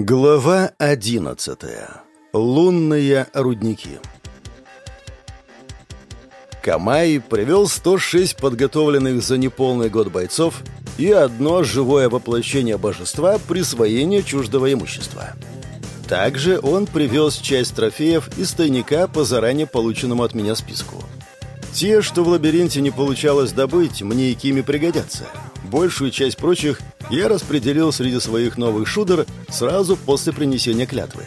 Глава одиннадцатая. Лунные рудники. Камай привел 106 подготовленных за неполный год бойцов и одно живое воплощение божества присвоения чуждого имущества. Также он привез часть трофеев из тайника по заранее полученному от меня списку. Те, что в лабиринте не получалось добыть, мне и кими пригодятся. Большую часть прочих я распределил среди своих новых шудер сразу после принесения клятвы.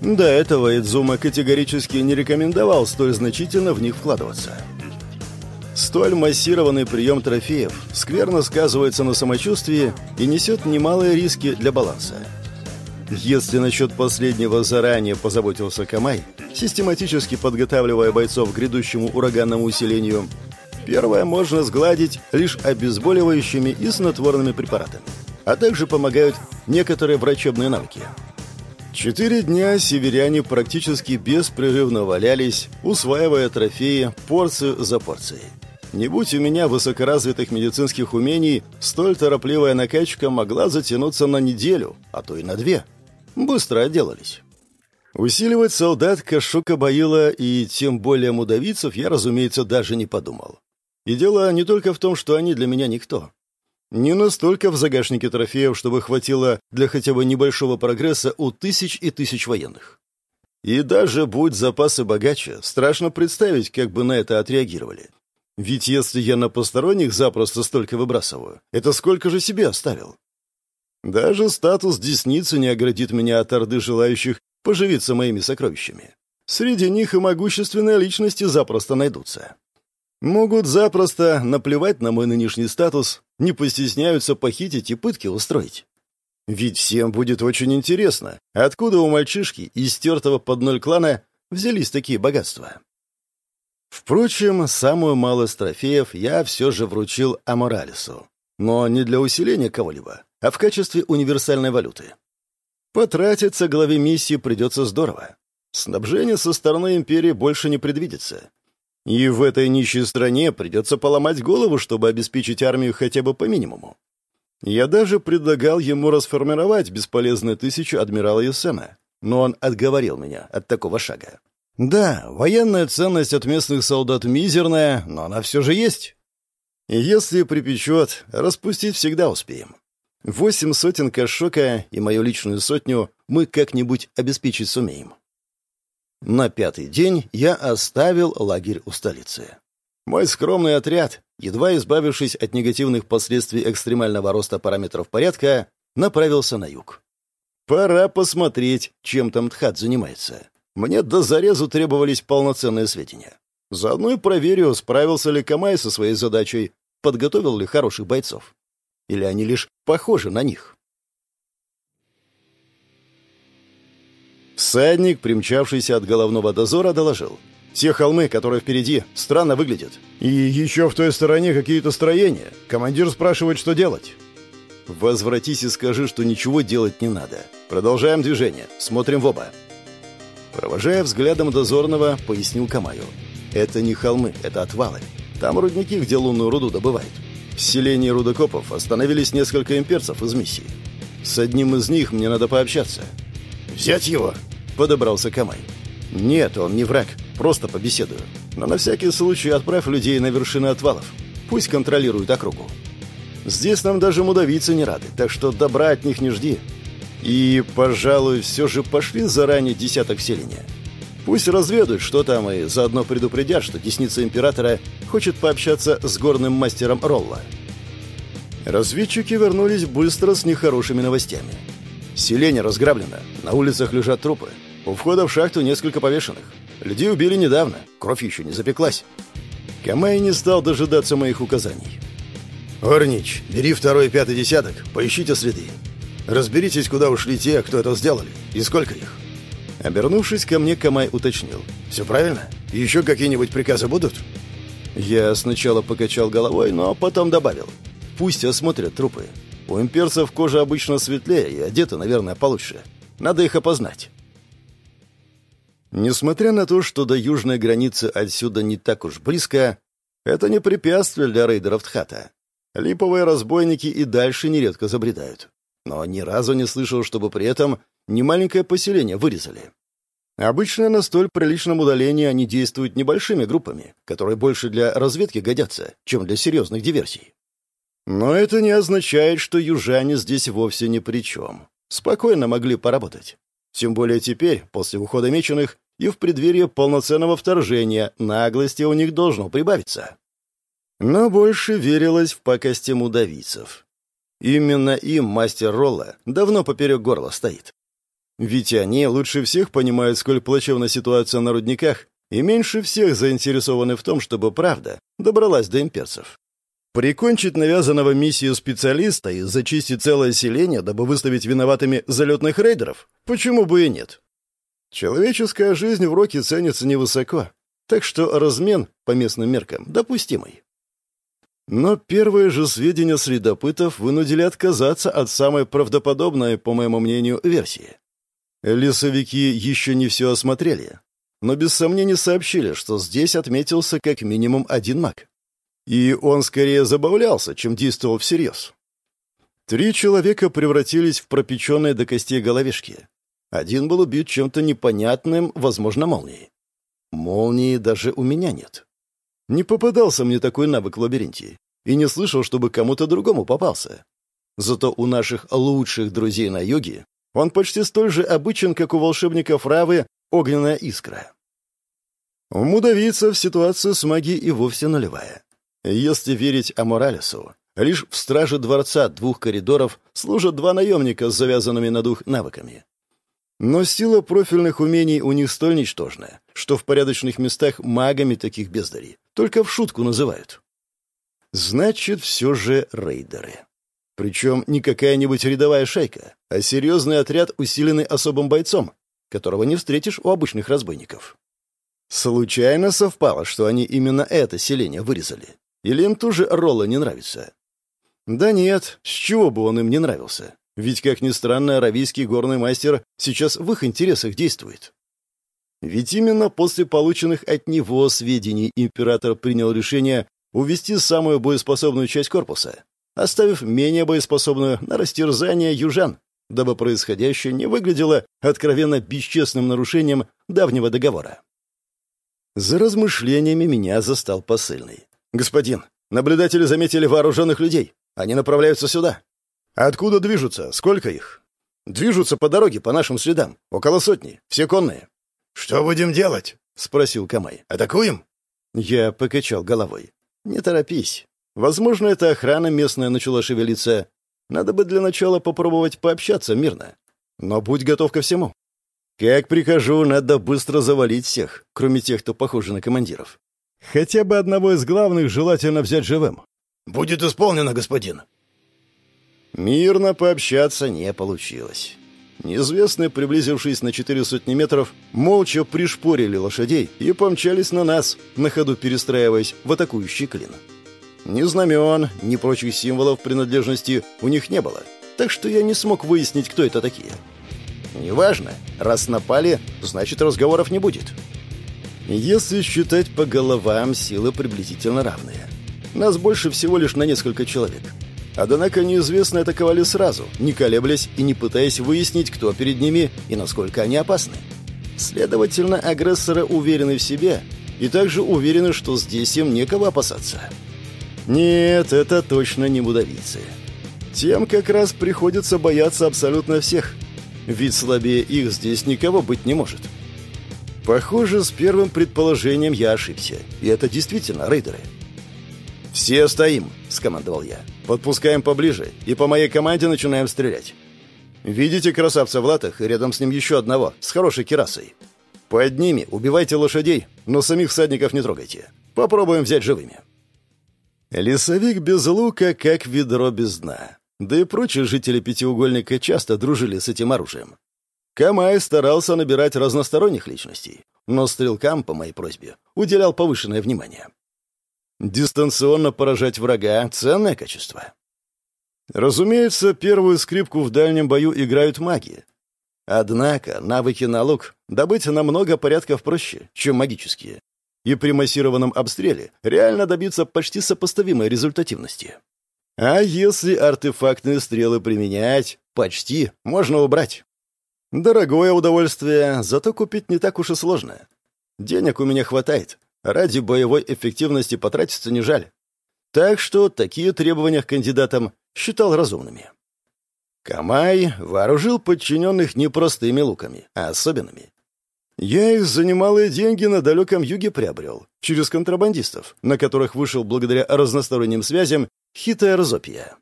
До этого Идзума категорически не рекомендовал столь значительно в них вкладываться. Столь массированный прием трофеев скверно сказывается на самочувствии и несет немалые риски для баланса. Если насчет последнего заранее позаботился Камай, систематически подготавливая бойцов к грядущему ураганному усилению, Первое можно сгладить лишь обезболивающими и снотворными препаратами, а также помогают некоторые врачебные навыки. Четыре дня северяне практически беспрерывно валялись, усваивая трофеи порцию за порцией. Не будь у меня высокоразвитых медицинских умений, столь торопливая накачка могла затянуться на неделю, а то и на две. Быстро отделались. Усиливать солдат Кашука Баила и тем более мудавицев я, разумеется, даже не подумал. И дело не только в том, что они для меня никто. Не настолько в загашнике трофеев, чтобы хватило для хотя бы небольшого прогресса у тысяч и тысяч военных. И даже будь запасы богаче, страшно представить, как бы на это отреагировали. Ведь если я на посторонних запросто столько выбрасываю, это сколько же себе оставил? Даже статус десницы не оградит меня от орды желающих поживиться моими сокровищами. Среди них и могущественные личности запросто найдутся. Могут запросто наплевать на мой нынешний статус, не постесняются похитить и пытки устроить. Ведь всем будет очень интересно, откуда у мальчишки, истертого под ноль клана, взялись такие богатства. Впрочем, самую малость трофеев я все же вручил Аморалису. Но не для усиления кого-либо, а в качестве универсальной валюты. Потратиться главе миссии придется здорово. Снабжение со стороны Империи больше не предвидится. И в этой нищей стране придется поломать голову, чтобы обеспечить армию хотя бы по минимуму. Я даже предлагал ему расформировать бесполезную тысячу адмирала Юсена, но он отговорил меня от такого шага. Да, военная ценность от местных солдат мизерная, но она все же есть. Если припечет, распустить всегда успеем. Восемь сотен кашока и мою личную сотню мы как-нибудь обеспечить сумеем. На пятый день я оставил лагерь у столицы. Мой скромный отряд, едва избавившись от негативных последствий экстремального роста параметров порядка, направился на юг. Пора посмотреть, чем там Тхат занимается. Мне до зарезу требовались полноценные сведения. Заодно и проверю, справился ли Камай со своей задачей, подготовил ли хороших бойцов. Или они лишь похожи на них. Всадник, примчавшийся от головного дозора, доложил. «Те холмы, которые впереди, странно выглядят. И еще в той стороне какие-то строения. Командир спрашивает, что делать». «Возвратись и скажи, что ничего делать не надо. Продолжаем движение. Смотрим в оба». Провожая взглядом дозорного, пояснил Камаю. «Это не холмы, это отвалы. Там рудники, где лунную руду добывают. В селении рудокопов остановились несколько имперцев из миссии. С одним из них мне надо пообщаться. «Взять его?» — подобрался Камай. «Нет, он не враг. Просто побеседую. Но на всякий случай отправь людей на вершины отвалов. Пусть контролируют округу. Здесь нам даже мудавицы не рады, так что добра от них не жди. И, пожалуй, все же пошли заранее десяток селения. Пусть разведают, что там, и заодно предупредят, что десница императора хочет пообщаться с горным мастером Ролла». Разведчики вернулись быстро с нехорошими новостями. Селение разграблено. На улицах лежат трупы. У входа в шахту несколько повешенных. Людей убили недавно. Кровь еще не запеклась. Камай не стал дожидаться моих указаний. «Орнич, бери второй и пятый десяток, поищите следы. Разберитесь, куда ушли те, кто это сделали, и сколько их». Обернувшись ко мне, Камай уточнил. «Все правильно? Еще какие-нибудь приказы будут?» Я сначала покачал головой, но потом добавил. «Пусть осмотрят трупы. У имперцев кожа обычно светлее и одеты, наверное, получше. Надо их опознать. Несмотря на то, что до южной границы отсюда не так уж близко, это не препятствие для рейдеров Тхата. Липовые разбойники и дальше нередко забредают. но ни разу не слышал, чтобы при этом немаленькое поселение вырезали. Обычно на столь приличном удалении они действуют небольшими группами, которые больше для разведки годятся, чем для серьезных диверсий. Но это не означает, что южане здесь вовсе ни при чем. Спокойно могли поработать. Тем более теперь, после ухода меченых, и в преддверии полноценного вторжения наглости у них должно прибавиться. Но больше верилось в пакости мудавийцев. Именно им мастер Ролла давно поперек горла стоит. Ведь они лучше всех понимают, сколь плачевна ситуация на рудниках, и меньше всех заинтересованы в том, чтобы правда добралась до имперцев. Прикончить навязанного миссию специалиста и зачистить целое селение, дабы выставить виноватыми залетных рейдеров? Почему бы и нет? Человеческая жизнь в Роке ценится невысоко, так что размен, по местным меркам, допустимый. Но первые же сведения следопытов вынудили отказаться от самой правдоподобной, по моему мнению, версии. Лесовики еще не все осмотрели, но без сомнений сообщили, что здесь отметился как минимум один маг. И он скорее забавлялся, чем действовал всерьез. Три человека превратились в пропеченные до костей головешки. Один был убит чем-то непонятным, возможно, молнией. Молнии даже у меня нет. Не попадался мне такой навык в лабиринте. И не слышал, чтобы кому-то другому попался. Зато у наших лучших друзей на юге он почти столь же обычен, как у волшебников Равы огненная искра. У мудавийцев ситуация с магией и вовсе нулевая. Если верить Аморалесу, лишь в страже дворца двух коридоров служат два наемника с завязанными на дух навыками. Но сила профильных умений у них столь ничтожная, что в порядочных местах магами таких бездарей только в шутку называют. Значит, все же рейдеры. Причем не какая-нибудь рядовая шайка, а серьезный отряд, усиленный особым бойцом, которого не встретишь у обычных разбойников. Случайно совпало, что они именно это селение вырезали? Или им тоже Ролла не нравится? Да нет, с чего бы он им не нравился? Ведь, как ни странно, аравийский горный мастер сейчас в их интересах действует. Ведь именно после полученных от него сведений император принял решение увести самую боеспособную часть корпуса оставив менее боеспособную на растерзание южан, дабы происходящее не выглядело откровенно бесчестным нарушением давнего договора. За размышлениями меня застал посыльный. «Господин, наблюдатели заметили вооруженных людей. Они направляются сюда». «Откуда движутся? Сколько их?» «Движутся по дороге, по нашим следам. Около сотни. Все конные». «Что будем делать?» — спросил Камай. «Атакуем?» Я покачал головой. «Не торопись. Возможно, эта охрана местная начала шевелиться. Надо бы для начала попробовать пообщаться мирно. Но будь готов ко всему. Как прикажу, надо быстро завалить всех, кроме тех, кто похож на командиров. Хотя бы одного из главных желательно взять живым. «Будет исполнено, господин». Мирно пообщаться не получилось. Неизвестные, приблизившись на четыре сотни метров, молча пришпорили лошадей и помчались на нас, на ходу перестраиваясь в атакующий клин. Ни знамен, ни прочих символов принадлежности у них не было, так что я не смог выяснить, кто это такие. Неважно, раз напали, значит разговоров не будет. Если считать по головам, силы приблизительно равные. Нас больше всего лишь на несколько человек. Однако неизвестно атаковали сразу, не колеблясь и не пытаясь выяснить, кто перед ними и насколько они опасны. Следовательно, агрессоры уверены в себе и также уверены, что здесь им некого опасаться. Нет, это точно не будовицы. Тем как раз приходится бояться абсолютно всех. Ведь слабее их здесь никого быть не может. Похоже, с первым предположением я ошибся. И это действительно рейдеры. «Все стоим», — скомандовал я. «Подпускаем поближе, и по моей команде начинаем стрелять. Видите красавца в латах, и рядом с ним еще одного, с хорошей керасой. Под ними убивайте лошадей, но самих всадников не трогайте. Попробуем взять живыми». Лесовик без лука, как ведро без дна. Да и прочие жители пятиугольника часто дружили с этим оружием. Камай старался набирать разносторонних личностей, но стрелкам, по моей просьбе, уделял повышенное внимание. Дистанционно поражать врага — ценное качество. Разумеется, первую скрипку в дальнем бою играют маги. Однако навыки на лук добыть намного порядков проще, чем магические и при массированном обстреле реально добиться почти сопоставимой результативности. А если артефактные стрелы применять, Почти можно убрать. Дорогое удовольствие, зато купить не так уж и сложно. Денег у меня хватает. Ради боевой эффективности потратиться не жаль. Так что такие требования к кандидатам считал разумными. Камай вооружил подчиненных не простыми луками, а особенными. Я их за немалые деньги на далеком юге приобрел, через контрабандистов, на которых вышел благодаря разносторонним связям хитая разопия.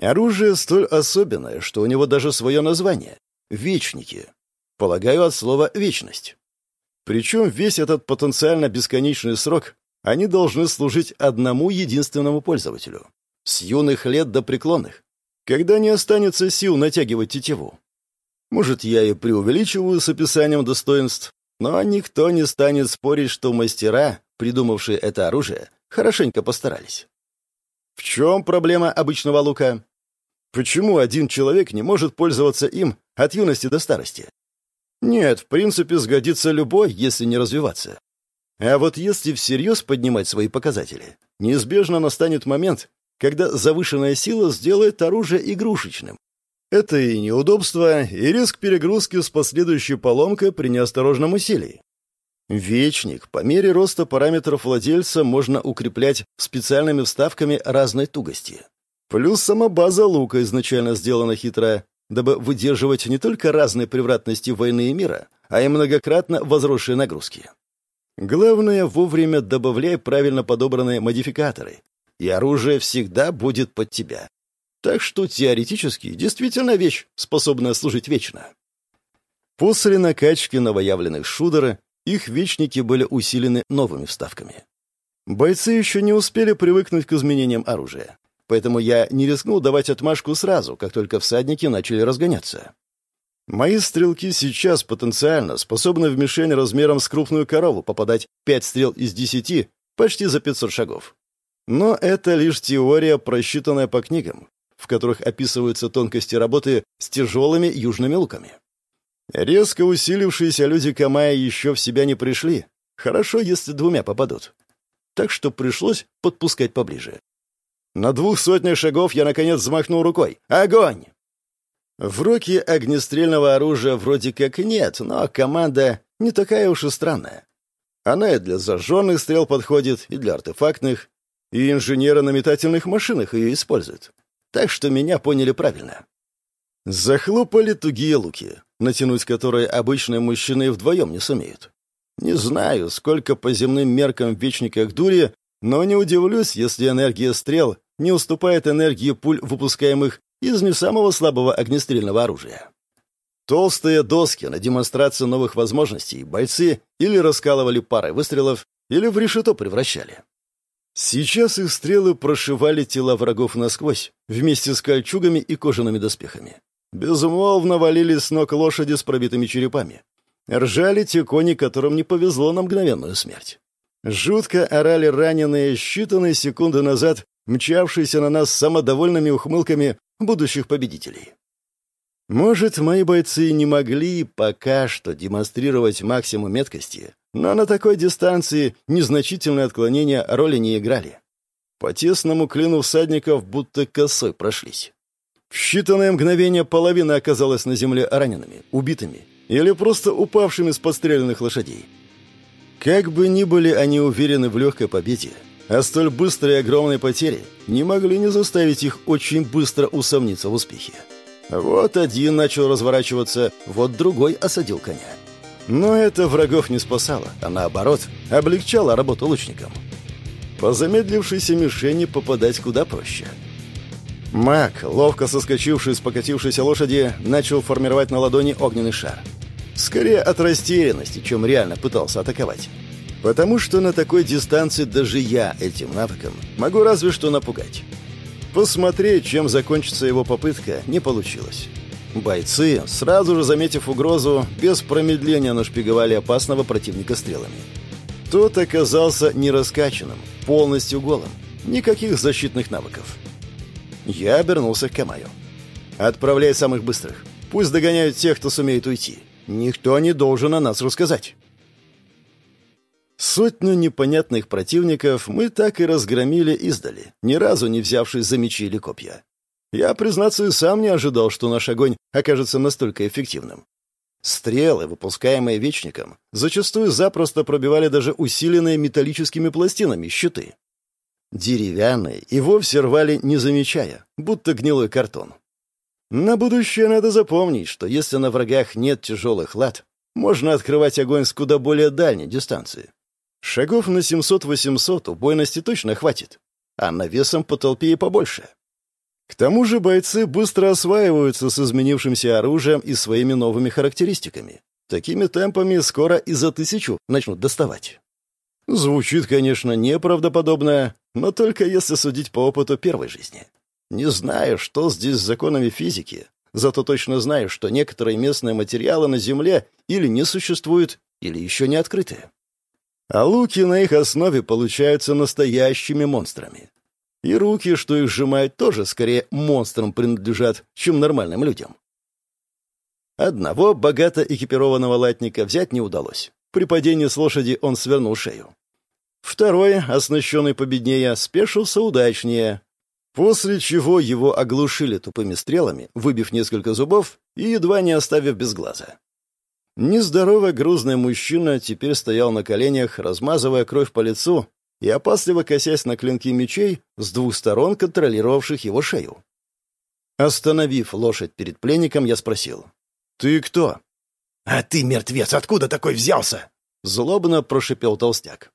Оружие столь особенное, что у него даже свое название — «Вечники». Полагаю, от слова «вечность». Причем весь этот потенциально бесконечный срок они должны служить одному единственному пользователю. С юных лет до преклонных. Когда не останется сил натягивать тетиву. Может, я и преувеличиваю с описанием достоинств, но никто не станет спорить, что мастера, придумавшие это оружие, хорошенько постарались. В чем проблема обычного лука? Почему один человек не может пользоваться им от юности до старости? Нет, в принципе, сгодится любой, если не развиваться. А вот если всерьез поднимать свои показатели, неизбежно настанет момент, когда завышенная сила сделает оружие игрушечным. Это и неудобство, и риск перегрузки с последующей поломкой при неосторожном усилии. Вечник по мере роста параметров владельца можно укреплять специальными вставками разной тугости. Плюс сама база лука изначально сделана хитро, дабы выдерживать не только разные превратности войны и мира, а и многократно возросшие нагрузки. Главное, вовремя добавляй правильно подобранные модификаторы, и оружие всегда будет под тебя. Так что теоретически действительно вещь, способная служить вечно. После накачки новоявленных шудера их вечники были усилены новыми вставками. Бойцы еще не успели привыкнуть к изменениям оружия поэтому я не рискнул давать отмашку сразу, как только всадники начали разгоняться. Мои стрелки сейчас потенциально способны в мишень размером с крупную корову попадать пять стрел из десяти почти за 500 шагов. Но это лишь теория, просчитанная по книгам, в которых описываются тонкости работы с тяжелыми южными луками. Резко усилившиеся люди Камая еще в себя не пришли. Хорошо, если двумя попадут. Так что пришлось подпускать поближе. На двух сотнях шагов я, наконец, взмахнул рукой. «Огонь!» В руке огнестрельного оружия вроде как нет, но команда не такая уж и странная. Она и для зажженных стрел подходит, и для артефактных, и инженеры на метательных машинах ее используют. Так что меня поняли правильно. Захлопали тугие луки, натянуть которые обычные мужчины вдвоем не сумеют. Не знаю, сколько по земным меркам в вечниках дури, но не удивлюсь, если энергия стрел не уступает энергии пуль, выпускаемых из не самого слабого огнестрельного оружия. Толстые доски на демонстрацию новых возможностей бойцы или раскалывали парой выстрелов, или в решето превращали. Сейчас их стрелы прошивали тела врагов насквозь, вместе с кольчугами и кожаными доспехами. Безумолвно валили с ног лошади с пробитыми черепами. Ржали те кони, которым не повезло на мгновенную смерть. Жутко орали раненые считанные секунды назад мчавшиеся на нас самодовольными ухмылками будущих победителей. Может, мои бойцы не могли пока что демонстрировать максимум меткости, но на такой дистанции незначительные отклонения роли не играли. По тесному клину всадников будто косой прошлись. В считанные мгновения половина оказалась на земле ранеными, убитыми или просто упавшими с подстреленных лошадей. Как бы ни были они уверены в легкой победе, а столь быстрые и огромные потери не могли не заставить их очень быстро усомниться в успехе. Вот один начал разворачиваться, вот другой осадил коня. Но это врагов не спасало, а наоборот, облегчало работу лучникам. По замедлившейся мишени попадать куда проще. Маг, ловко соскочивший с покатившейся лошади, начал формировать на ладони огненный шар. Скорее от растерянности, чем реально пытался атаковать. Потому что на такой дистанции даже я этим навыком могу разве что напугать. Посмотреть, чем закончится его попытка, не получилось. Бойцы, сразу же заметив угрозу, без промедления нашпиговали опасного противника стрелами. Тот оказался не раскачанным, полностью голым. Никаких защитных навыков. Я обернулся к Камаю. «Отправляй самых быстрых. Пусть догоняют тех, кто сумеет уйти. Никто не должен о нас рассказать». Сотню непонятных противников мы так и разгромили издали, ни разу не взявшись за мечи или копья. Я, признаться, и сам не ожидал, что наш огонь окажется настолько эффективным. Стрелы, выпускаемые Вечником, зачастую запросто пробивали даже усиленные металлическими пластинами щиты. Деревянные и вовсе рвали, не замечая, будто гнилой картон. На будущее надо запомнить, что если на врагах нет тяжелых лад, можно открывать огонь с куда более дальней дистанции. Шагов на 700-800 убойности точно хватит, а навесом по толпе и побольше. К тому же бойцы быстро осваиваются с изменившимся оружием и своими новыми характеристиками. Такими темпами скоро и за тысячу начнут доставать. Звучит, конечно, неправдоподобно, но только если судить по опыту первой жизни. Не знаю, что здесь с законами физики, зато точно знаю, что некоторые местные материалы на Земле или не существуют, или еще не открыты. А луки на их основе получаются настоящими монстрами. И руки, что их сжимают, тоже скорее монстрам принадлежат, чем нормальным людям. Одного богато экипированного латника взять не удалось. При падении с лошади он свернул шею. Второй, оснащенный победнее, спешился удачнее. После чего его оглушили тупыми стрелами, выбив несколько зубов и едва не оставив без глаза. Нездоровый грузный мужчина теперь стоял на коленях, размазывая кровь по лицу и опасливо косясь на клинки мечей с двух сторон, контролировавших его шею. Остановив лошадь перед пленником, я спросил. «Ты кто?» «А ты, мертвец, откуда такой взялся?» Злобно прошипел толстяк.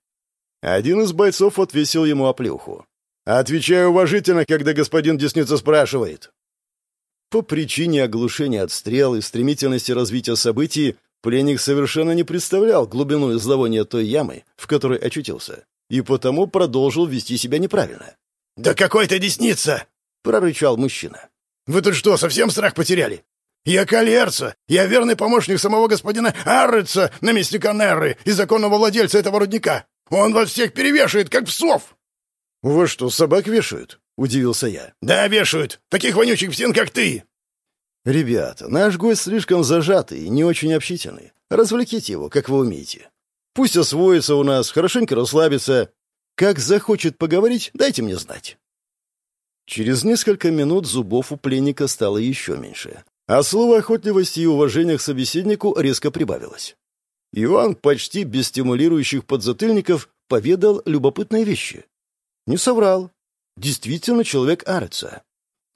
Один из бойцов отвесил ему оплюху. «Отвечаю уважительно, когда господин Десница спрашивает». По причине оглушения от стрел и стремительности развития событий пленник совершенно не представлял глубину и зловония той ямы, в которой очутился и потому продолжил вести себя неправильно. «Да какой ты десница!» — прорычал мужчина. «Вы тут что, совсем страх потеряли? Я Калерца, я верный помощник самого господина Арреца, наместника Нерры и законного владельца этого рудника. Он вас всех перевешивает, как псов!» «Вы что, собак вешают?» — удивился я. «Да, вешают. Таких вонючих псин, как ты!» «Ребята, наш гость слишком зажатый и не очень общительный. Развлеките его, как вы умеете. Пусть освоится у нас, хорошенько расслабится. Как захочет поговорить, дайте мне знать». Через несколько минут зубов у пленника стало еще меньше, а слово охотливости и уважения к собеседнику резко прибавилось. Иван почти без стимулирующих подзатыльников поведал любопытные вещи. Не соврал. Действительно человек Ареца.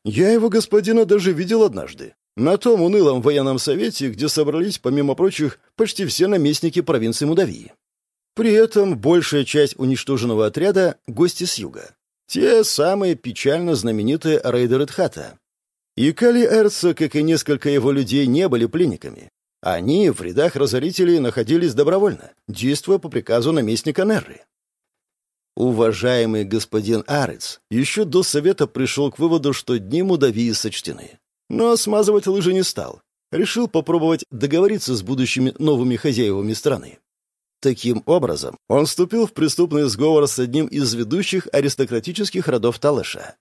Я его господина даже видел однажды. На том унылом военном совете, где собрались, помимо прочих, почти все наместники провинции Мудавии. При этом большая часть уничтоженного отряда — гости с юга. Те самые печально знаменитые рейдеры Тхата. И Кали Эрца, как и несколько его людей, не были пленниками. Они в рядах разорителей находились добровольно, действуя по приказу наместника Нерры. Уважаемый господин Арец еще до совета пришел к выводу, что дни Мудавии сочтены. Но смазывать лыжи не стал. Решил попробовать договориться с будущими новыми хозяевами страны. Таким образом, он вступил в преступный сговор с одним из ведущих аристократических родов Талыша.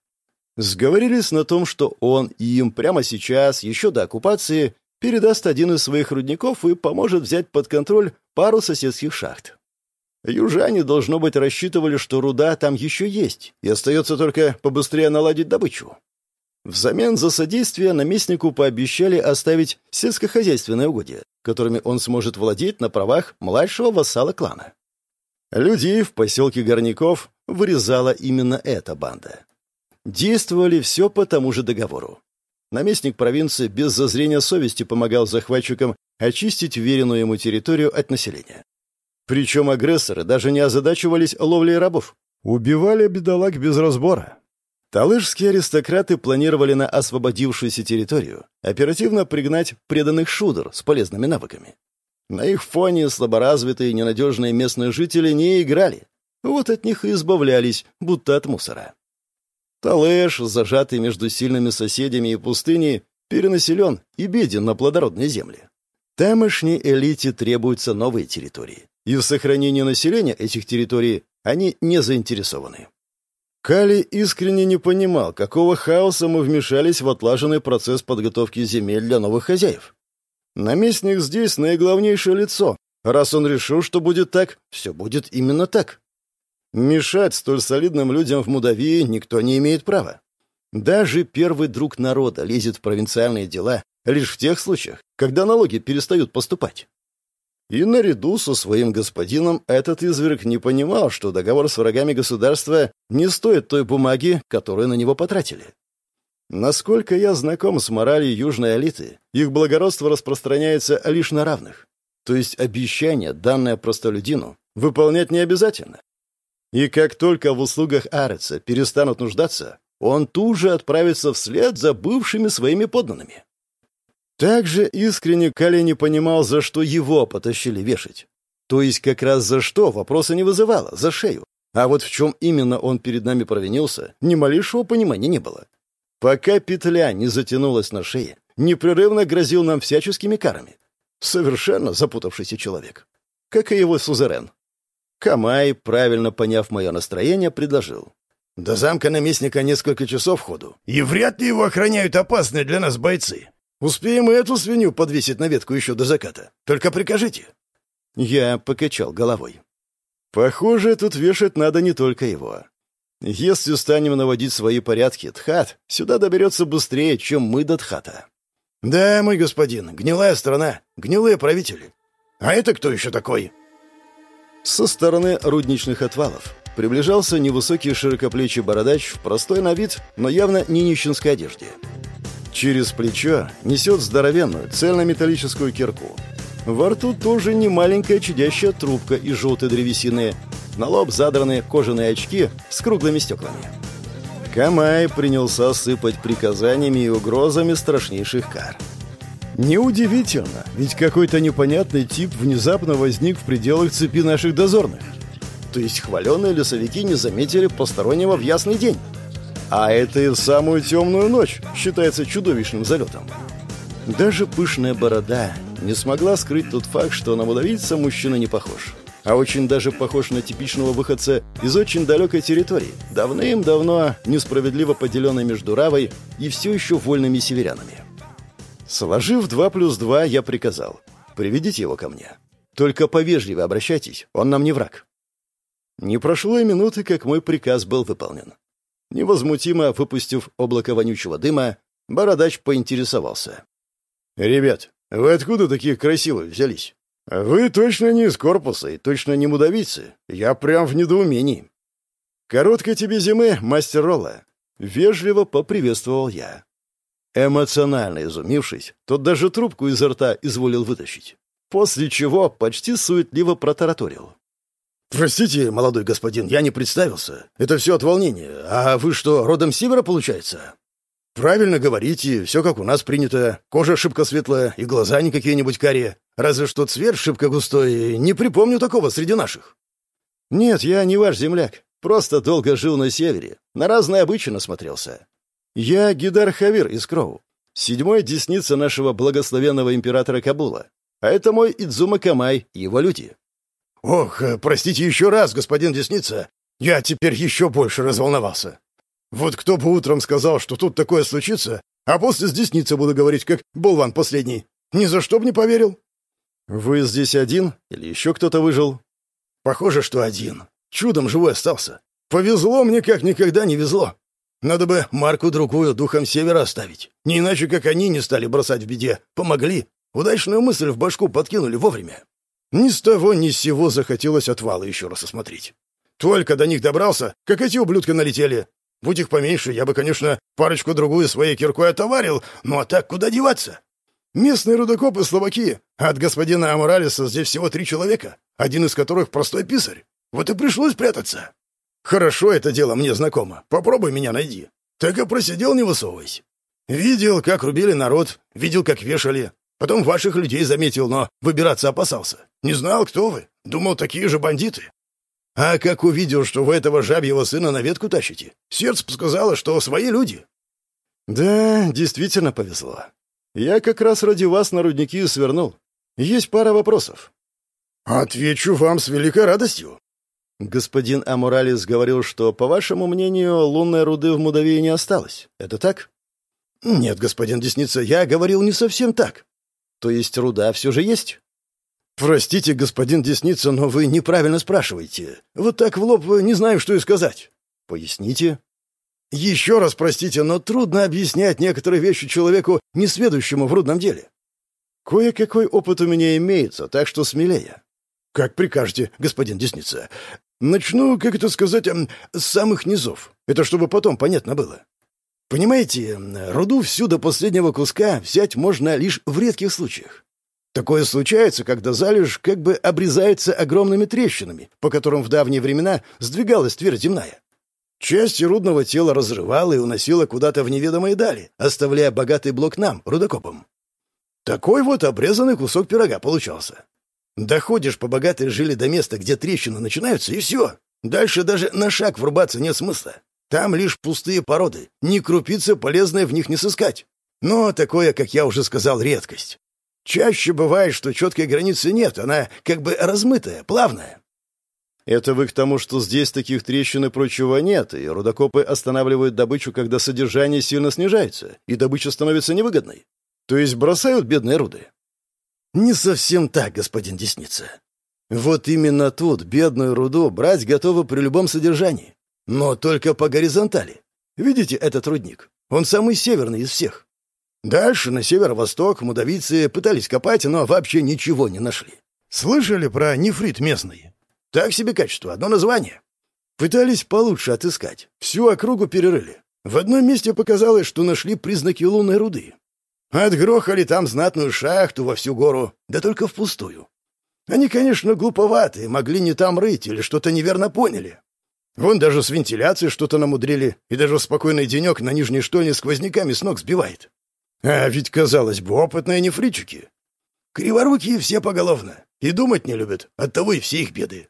Сговорились на том, что он им прямо сейчас, еще до оккупации, передаст один из своих рудников и поможет взять под контроль пару соседских шахт. Южане, должно быть, рассчитывали, что руда там еще есть, и остается только побыстрее наладить добычу. Взамен за содействие наместнику пообещали оставить сельскохозяйственные угодья, которыми он сможет владеть на правах младшего вассала клана. Людей в поселке Горняков вырезала именно эта банда. Действовали все по тому же договору. Наместник провинции без зазрения совести помогал захватчикам очистить веренную ему территорию от населения. Причем агрессоры даже не озадачивались ловлей рабов. Убивали бедолаг без разбора. Талышские аристократы планировали на освободившуюся территорию оперативно пригнать преданных шудер с полезными навыками. На их фоне слаборазвитые и ненадежные местные жители не играли. Вот от них и избавлялись, будто от мусора. Талэш, зажатый между сильными соседями и пустыней, перенаселен и беден на плодородной земле. Тамошней элите требуются новые территории, и в сохранении населения этих территорий они не заинтересованы. Кали искренне не понимал, какого хаоса мы вмешались в отлаженный процесс подготовки земель для новых хозяев. Наместник здесь наиглавнейшее лицо. Раз он решил, что будет так, все будет именно так. Мешать столь солидным людям в Мудавии никто не имеет права. Даже первый друг народа лезет в провинциальные дела лишь в тех случаях, когда налоги перестают поступать. И наряду со своим господином этот изверг не понимал, что договор с врагами государства не стоит той бумаги, которую на него потратили. Насколько я знаком с моралью южной элиты, их благородство распространяется лишь на равных. То есть обещание, данное простолюдину, выполнять не обязательно. И как только в услугах Ареца перестанут нуждаться, он тут же отправится вслед за бывшими своими подданными. Также искренне Кали не понимал, за что его потащили вешать. То есть как раз за что вопроса не вызывало, за шею. А вот в чем именно он перед нами провинился, ни малейшего понимания не было. Пока петля не затянулась на шее, непрерывно грозил нам всяческими карами. Совершенно запутавшийся человек. Как и его сузерен. Камай, правильно поняв мое настроение, предложил. «До замка наместника несколько часов ходу, и вряд ли его охраняют опасные для нас бойцы. Успеем и эту свинью подвесить на ветку еще до заката. Только прикажите». Я покачал головой. «Похоже, тут вешать надо не только его. Если станем наводить свои порядки, Тхат сюда доберется быстрее, чем мы до Тхата». «Да, мой господин, гнилая страна, гнилые правители. А это кто еще такой?» Со стороны рудничных отвалов приближался невысокий широкоплечий бородач в простой на вид, но явно не нищенской одежде. Через плечо несет здоровенную цельнометаллическую кирку. Во рту тоже не маленькая чадящая трубка из желтой древесины. На лоб задраны кожаные очки с круглыми стеклами. Камай принялся сыпать приказаниями и угрозами страшнейших кар. Неудивительно, ведь какой-то непонятный тип внезапно возник в пределах цепи наших дозорных. То есть хваленные лесовики не заметили постороннего в ясный день. А это и в самую темную ночь считается чудовищным залетом. Даже пышная борода не смогла скрыть тот факт, что на водовильца мужчина не похож. А очень даже похож на типичного выходца из очень далекой территории, давным-давно несправедливо поделенной между Равой и все еще вольными северянами. Сложив два плюс два, я приказал. «Приведите его ко мне. Только повежливо обращайтесь, он нам не враг». Не прошло и минуты, как мой приказ был выполнен. Невозмутимо выпустив облако вонючего дыма, бородач поинтересовался. «Ребят, вы откуда такие красивые взялись? Вы точно не из корпуса и точно не мудавицы. Я прям в недоумении». «Короткой тебе зимы, мастер Ролла!» Вежливо поприветствовал я. Эмоционально изумившись, тот даже трубку изо рта изволил вытащить. После чего почти суетливо протараторил. «Простите, молодой господин, я не представился. Это все от волнения. А вы что, родом с севера, получается?» «Правильно говорите, все как у нас принято. Кожа шибко светлая и глаза не какие-нибудь карие. Разве что цвет шибко густой. Не припомню такого среди наших». «Нет, я не ваш земляк. Просто долго жил на севере. На разные обычаи насмотрелся. Я Гидар Хавир из Кроу. Седьмой десница нашего благословенного императора Кабула. А это мой Идзума Камай, его люди. «Ох, э, простите еще раз, господин Десница. Я теперь еще больше разволновался. Вот кто бы утром сказал, что тут такое случится, а после с Десница буду говорить, как болван последний. Ни за что бы не поверил». «Вы здесь один? Или еще кто-то выжил?» «Похоже, что один. Чудом живой остался. Повезло мне, как никогда не везло. Надо бы Марку другую духом севера оставить. Не иначе, как они не стали бросать в беде. Помогли. Удачную мысль в башку подкинули вовремя. Ни с того ни с сего захотелось отвалы еще раз осмотреть. Только до них добрался, как эти ублюдки налетели. Будь их поменьше, я бы, конечно, парочку-другую своей киркой отоварил, ну а так куда деваться? Местные рудокопы словаки, а от господина Аморалиса здесь всего три человека, один из которых простой писарь. Вот и пришлось прятаться. Хорошо это дело мне знакомо. Попробуй меня найди. Так и просидел, не высовывайся. Видел, как рубили народ, видел, как вешали. Потом ваших людей заметил, но выбираться опасался. Не знал, кто вы. Думал, такие же бандиты. А как увидел, что вы этого жабьего сына на ветку тащите, сердце подсказало, что свои люди. Да, действительно повезло. Я как раз ради вас на рудники свернул. Есть пара вопросов. Отвечу вам с великой радостью. Господин Амуралис говорил, что, по вашему мнению, лунной руды в Мудавии не осталось. Это так? Нет, господин Десница, я говорил не совсем так. То есть руда все же есть? Простите, господин Десница, но вы неправильно спрашиваете. Вот так в лоб не знаю, что и сказать. Поясните. Еще раз простите, но трудно объяснять некоторые вещи человеку, несведущему в рудном деле. Кое-какой опыт у меня имеется, так что смелее. Как прикажете, господин Десница. Начну, как это сказать, с самых низов. Это чтобы потом понятно было. Понимаете, руду всю до последнего куска взять можно лишь в редких случаях. Такое случается, когда залежь как бы обрезается огромными трещинами, по которым в давние времена сдвигалась твердь земная. Часть рудного тела разрывала и уносила куда-то в неведомые дали, оставляя богатый блок нам, рудокопам. Такой вот обрезанный кусок пирога получался. Доходишь по богатой жили до места, где трещины начинаются, и все. Дальше даже на шаг врубаться нет смысла. Там лишь пустые породы, ни крупицы полезной в них не сыскать. Но такое, как я уже сказал, редкость. Чаще бывает, что четкой границы нет, она как бы размытая, плавная. Это вы к тому, что здесь таких трещин и прочего нет, и рудокопы останавливают добычу, когда содержание сильно снижается, и добыча становится невыгодной. То есть бросают бедные руды. Не совсем так, господин Десница. Вот именно тут бедную руду брать готовы при любом содержании. Но только по горизонтали. Видите этот рудник? Он самый северный из всех. Дальше, на северо-восток, мудавицы пытались копать, но вообще ничего не нашли. Слышали про нефрит местный? Так себе качество, одно название. Пытались получше отыскать. Всю округу перерыли. В одном месте показалось, что нашли признаки лунной руды. Отгрохали там знатную шахту во всю гору, да только впустую. Они, конечно, глуповатые, могли не там рыть или что-то неверно поняли. Вон даже с вентиляцией что-то намудрили, и даже спокойный денек на нижней штольне сквозняками с ног сбивает. А ведь, казалось бы, опытные нефритчики. Криворукие все поголовно, и думать не любят, оттого и все их беды.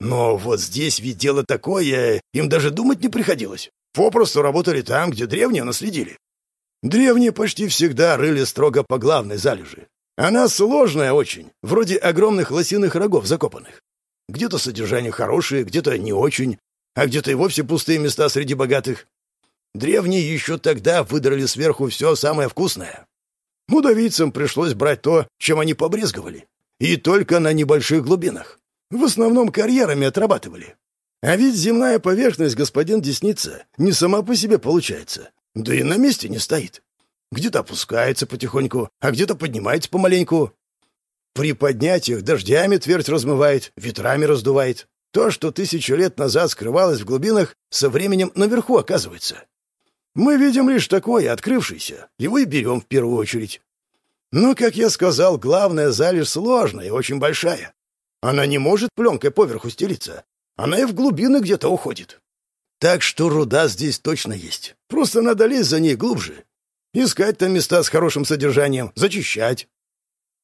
Но вот здесь ведь дело такое, им даже думать не приходилось. Попросту работали там, где древние наследили. Древние почти всегда рыли строго по главной залежи. Она сложная очень, вроде огромных лосиных рогов закопанных. Где-то содержание хорошее, где-то не очень, а где-то и вовсе пустые места среди богатых. Древние еще тогда выдрали сверху все самое вкусное. Мудавийцам пришлось брать то, чем они побрезговали. И только на небольших глубинах. В основном карьерами отрабатывали. А ведь земная поверхность, господин Десница, не сама по себе получается. Да и на месте не стоит. Где-то опускается потихоньку, а где-то поднимается помаленьку. При поднятиях дождями твердь размывает, ветрами раздувает. То, что тысячу лет назад скрывалось в глубинах, со временем наверху оказывается. Мы видим лишь такое, открывшееся. Его и берем в первую очередь. Но, как я сказал, главная залежь сложная и очень большая. Она не может пленкой поверху стелиться. Она и в глубины где-то уходит. Так что руда здесь точно есть. Просто надо лезть за ней глубже. Искать там места с хорошим содержанием, зачищать.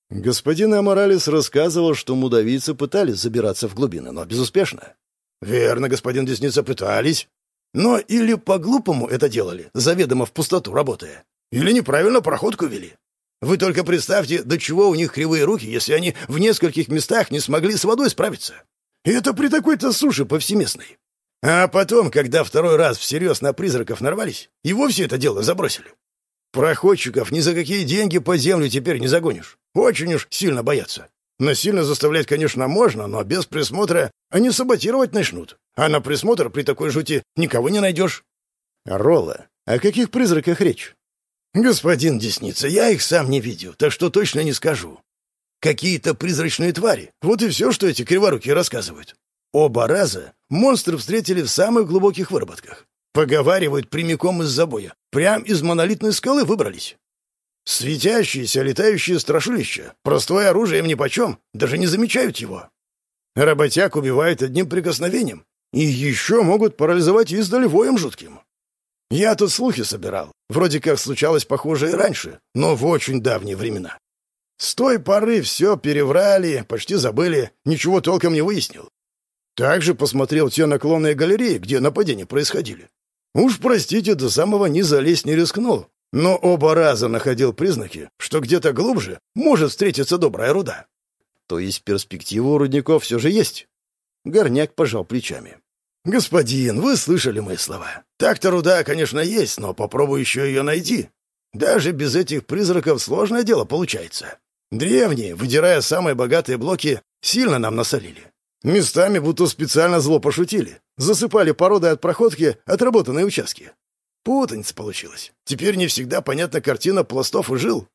Господин Аморалес рассказывал, что мудавицы пытались забираться в глубины, но безуспешно. Верно, господин Десница, пытались. Но или по-глупому это делали, заведомо в пустоту работая, или неправильно проходку вели. Вы только представьте, до чего у них кривые руки, если они в нескольких местах не смогли с водой справиться. И это при такой-то суше повсеместной. А потом, когда второй раз всерьез на призраков нарвались, и вовсе это дело забросили. Проходчиков ни за какие деньги по землю теперь не загонишь. Очень уж сильно боятся. Насильно заставлять, конечно, можно, но без присмотра они саботировать начнут. А на присмотр при такой жути никого не найдешь. Ролла, о каких призраках речь? «Господин Десница, я их сам не видел, так что точно не скажу. Какие-то призрачные твари. Вот и все, что эти криворуки рассказывают. Оба раза монстры встретили в самых глубоких выработках. Поговаривают прямиком из забоя. Прям из монолитной скалы выбрались. Светящиеся, летающие страшилища. Простое оружие им нипочем, даже не замечают его. Работяг убивают одним прикосновением. И еще могут парализовать издали воем жутким. Я тут слухи собирал. Вроде как случалось похоже и раньше, но в очень давние времена. С той поры все переврали, почти забыли, ничего толком не выяснил. Также посмотрел те наклонные галереи, где нападения происходили. Уж, простите, до самого низа лезть не рискнул, но оба раза находил признаки, что где-то глубже может встретиться добрая руда. То есть перспектива у рудников все же есть? Горняк пожал плечами. «Господин, вы слышали мои слова. Так-то руда, конечно, есть, но попробуй еще ее найти. Даже без этих призраков сложное дело получается. Древние, выдирая самые богатые блоки, сильно нам насолили. Местами будто специально зло пошутили. Засыпали породой от проходки отработанные участки. Путаница получилась. Теперь не всегда понятна картина пластов и жил.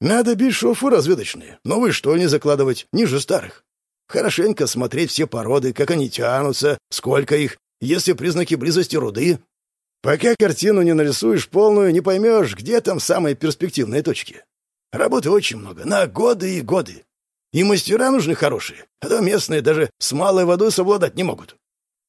Надо бить шурфы разведочные, новые штольни закладывать, ниже старых. Хорошенько смотреть все породы, как они тянутся, сколько их, есть ли признаки близости руды. Пока картину не нарисуешь полную, не поймешь, где там самые перспективные точки. Работы очень много, на годы и годы. И мастера нужны хорошие, а то местные даже с малой водой совладать не могут.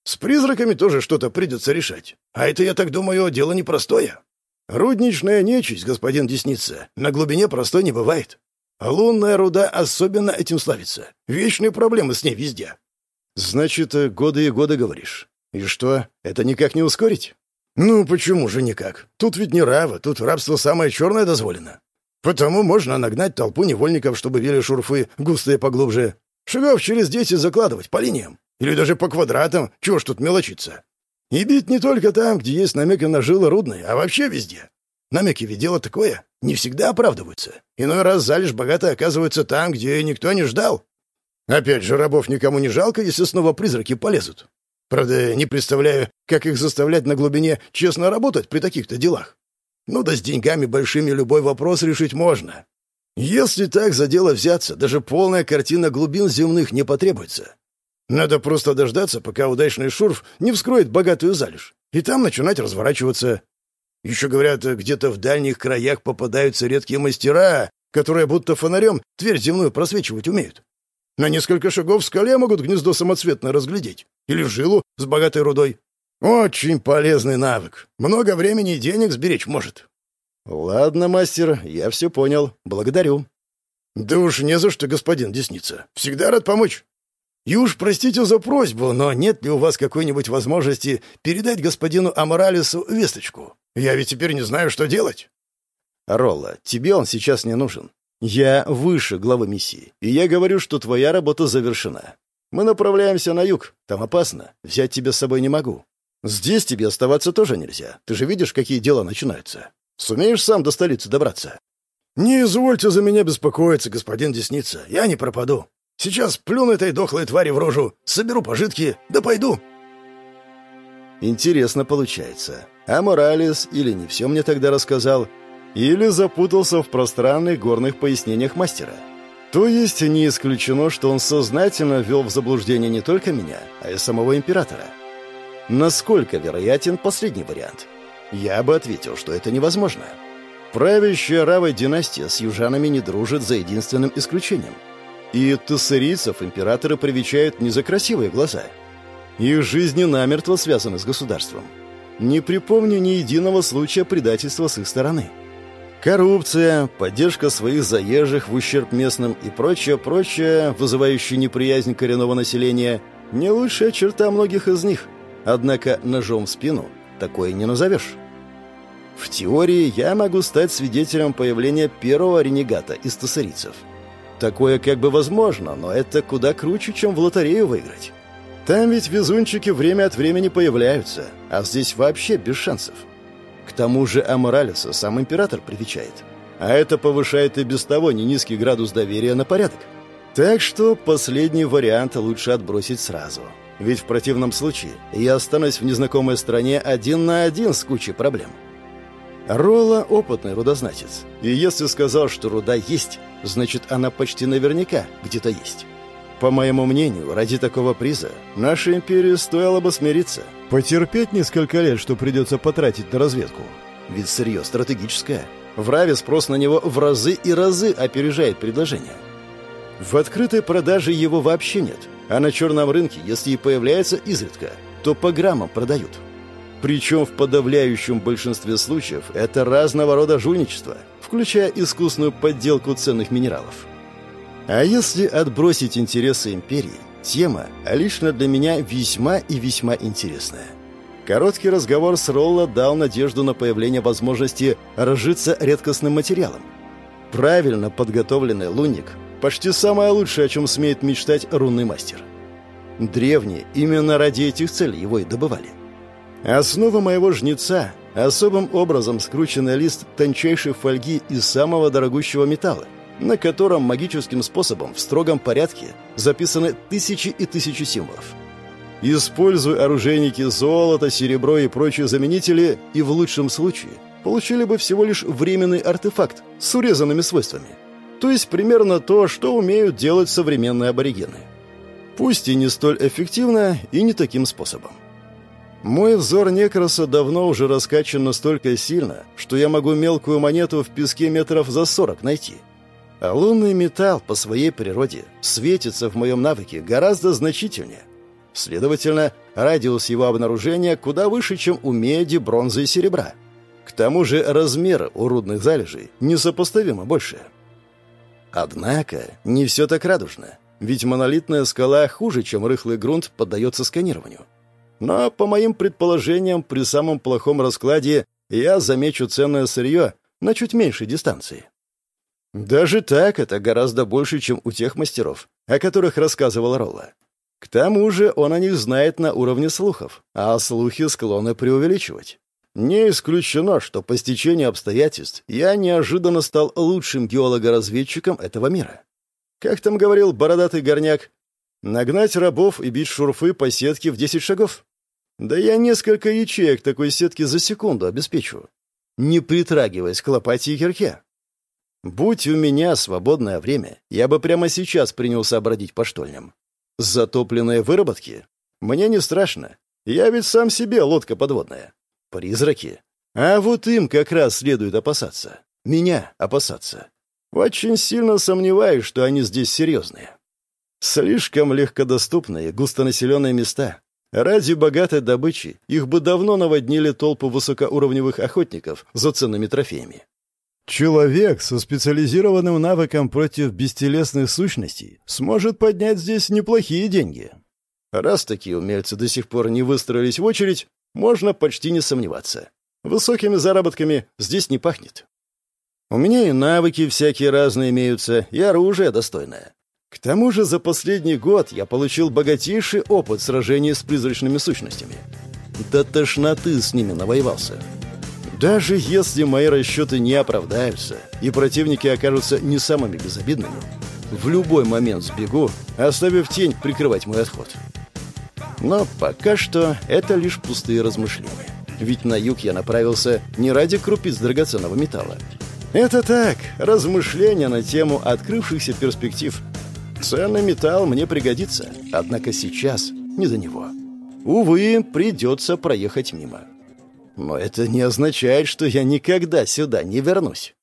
С призраками тоже что-то придется решать. А это, я так думаю, дело непростое. Рудничная нечисть, господин Десница, на глубине простой не бывает. А лунная руда особенно этим славится. Вечные проблемы с ней везде. Значит, э, годы и годы говоришь. И что, это никак не ускорить? Ну, почему же никак? Тут ведь не рава, тут рабство самое черное дозволено. Потому можно нагнать толпу невольников, чтобы вели шурфы густые поглубже. Шагов через десять закладывать по линиям. Или даже по квадратам, чего ж тут мелочиться. И бить не только там, где есть намеки на жилы рудные, а вообще везде. Намеки ведь дело такое, не всегда оправдываются. Иной раз залежь богато оказывается там, где никто не ждал. Опять же, рабов никому не жалко, если снова призраки полезут. Правда, не представляю, как их заставлять на глубине честно работать при таких-то делах. Ну да с деньгами большими любой вопрос решить можно. Если так за дело взяться, даже полная картина глубин земных не потребуется. Надо просто дождаться, пока удачный шурф не вскроет богатую залежь, и там начинать разворачиваться. Еще, говорят, где-то в дальних краях попадаются редкие мастера, которые будто фонарем дверь земную просвечивать умеют. На несколько шагов в скале могут гнездо самоцветное разглядеть. Или жилу с богатой рудой. Очень полезный навык. Много времени и денег сберечь может. Ладно, мастер, я все понял. Благодарю. Да уж не за что, господин Десница. Всегда рад помочь. И уж простите за просьбу, но нет ли у вас какой-нибудь возможности передать господину Аморалису весточку? Я ведь теперь не знаю, что делать». «Ролла, тебе он сейчас не нужен. Я выше главы миссии, и я говорю, что твоя работа завершена. Мы направляемся на юг, там опасно, взять тебя с собой не могу. Здесь тебе оставаться тоже нельзя, ты же видишь, какие дела начинаются. Сумеешь сам до столицы добраться?» «Не извольте за меня беспокоиться, господин Десница, я не пропаду. Сейчас плюну этой дохлой твари в рожу, соберу пожитки, да пойду». Интересно получается. А Моралес или не все мне тогда рассказал, или запутался в пространных горных пояснениях мастера. То есть не исключено, что он сознательно ввел в заблуждение не только меня, а и самого императора. Насколько вероятен последний вариант? Я бы ответил, что это невозможно. Правящая Равой династия с южанами не дружит за единственным исключением – и тессерийцев императоры привечают не за красивые глаза. Их жизни намертво связаны с государством. Не припомню ни единого случая предательства с их стороны. Коррупция, поддержка своих заезжих в ущерб местным и прочее, прочее, вызывающее неприязнь коренного населения, не лучшая черта многих из них. Однако ножом в спину такое не назовешь. В теории я могу стать свидетелем появления первого ренегата из тессерийцев – Такое как бы возможно, но это куда круче, чем в лотерею выиграть. Там ведь везунчики время от времени появляются, а здесь вообще без шансов. К тому же Аморалиса сам император привечает. А это повышает и без того не низкий градус доверия на порядок. Так что последний вариант лучше отбросить сразу. Ведь в противном случае я останусь в незнакомой стране один на один с кучей проблем. Ролла — опытный рудознатец. И если сказал, что руда есть, значит, она почти наверняка где-то есть. По моему мнению, ради такого приза нашей империи стоило бы смириться. Потерпеть несколько лет, что придется потратить на разведку. Ведь сырье стратегическое. В Раве спрос на него в разы и разы опережает предложение. В открытой продаже его вообще нет. А на черном рынке, если и появляется изредка, то по граммам продают. Причем в подавляющем большинстве случаев это разного рода жульничество, включая искусную подделку ценных минералов. А если отбросить интересы империи, тема лично для меня весьма и весьма интересная. Короткий разговор с Ролло дал надежду на появление возможности разжиться редкостным материалом. Правильно подготовленный лунник – почти самое лучшее, о чем смеет мечтать рунный мастер. Древние именно ради этих целей его и добывали. Основа моего жнеца — особым образом скрученный лист тончайшей фольги из самого дорогущего металла, на котором магическим способом в строгом порядке записаны тысячи и тысячи символов. Используя оружейники золото, серебро и прочие заменители, и в лучшем случае получили бы всего лишь временный артефакт с урезанными свойствами. То есть примерно то, что умеют делать современные аборигены. Пусть и не столь эффективно, и не таким способом. Мой взор Некроса давно уже раскачан настолько сильно, что я могу мелкую монету в песке метров за сорок найти. А лунный металл по своей природе светится в моем навыке гораздо значительнее. Следовательно, радиус его обнаружения куда выше, чем у меди, бронзы и серебра. К тому же размеры у рудных залежей несопоставимо больше. Однако не все так радужно, ведь монолитная скала хуже, чем рыхлый грунт, поддается сканированию. Но, по моим предположениям, при самом плохом раскладе я замечу ценное сырье на чуть меньшей дистанции. Даже так это гораздо больше, чем у тех мастеров, о которых рассказывал Ролла. К тому же он о них знает на уровне слухов, а слухи склонны преувеличивать. Не исключено, что по стечению обстоятельств я неожиданно стал лучшим геологоразведчиком этого мира. Как там говорил бородатый горняк, нагнать рабов и бить шурфы по сетке в 10 шагов? Да я несколько ячеек такой сетки за секунду обеспечу, не притрагиваясь к лопате и кирке. Будь у меня свободное время, я бы прямо сейчас принялся бродить по штольням. Затопленные выработки? Мне не страшно. Я ведь сам себе лодка подводная. Призраки? А вот им как раз следует опасаться. Меня опасаться. Очень сильно сомневаюсь, что они здесь серьезные. Слишком легкодоступные, густонаселенные места, Ради богатой добычи их бы давно наводнили толпы высокоуровневых охотников за ценными трофеями. Человек со специализированным навыком против бестелесных сущностей сможет поднять здесь неплохие деньги. Раз такие умельцы до сих пор не выстроились в очередь, можно почти не сомневаться. Высокими заработками здесь не пахнет. У меня и навыки всякие разные имеются, и оружие достойное. Тому же за последний год я получил богатейший опыт сражений с призрачными сущностями. До тошноты с ними навоевался. Даже если мои расчеты не оправдаются, и противники окажутся не самыми безобидными, в любой момент сбегу, оставив тень прикрывать мой отход. Но пока что это лишь пустые размышления. Ведь на юг я направился не ради крупиц драгоценного металла. Это так, размышления на тему открывшихся перспектив Ценный металл мне пригодится, однако сейчас не до него. Увы, придется проехать мимо. Но это не означает, что я никогда сюда не вернусь.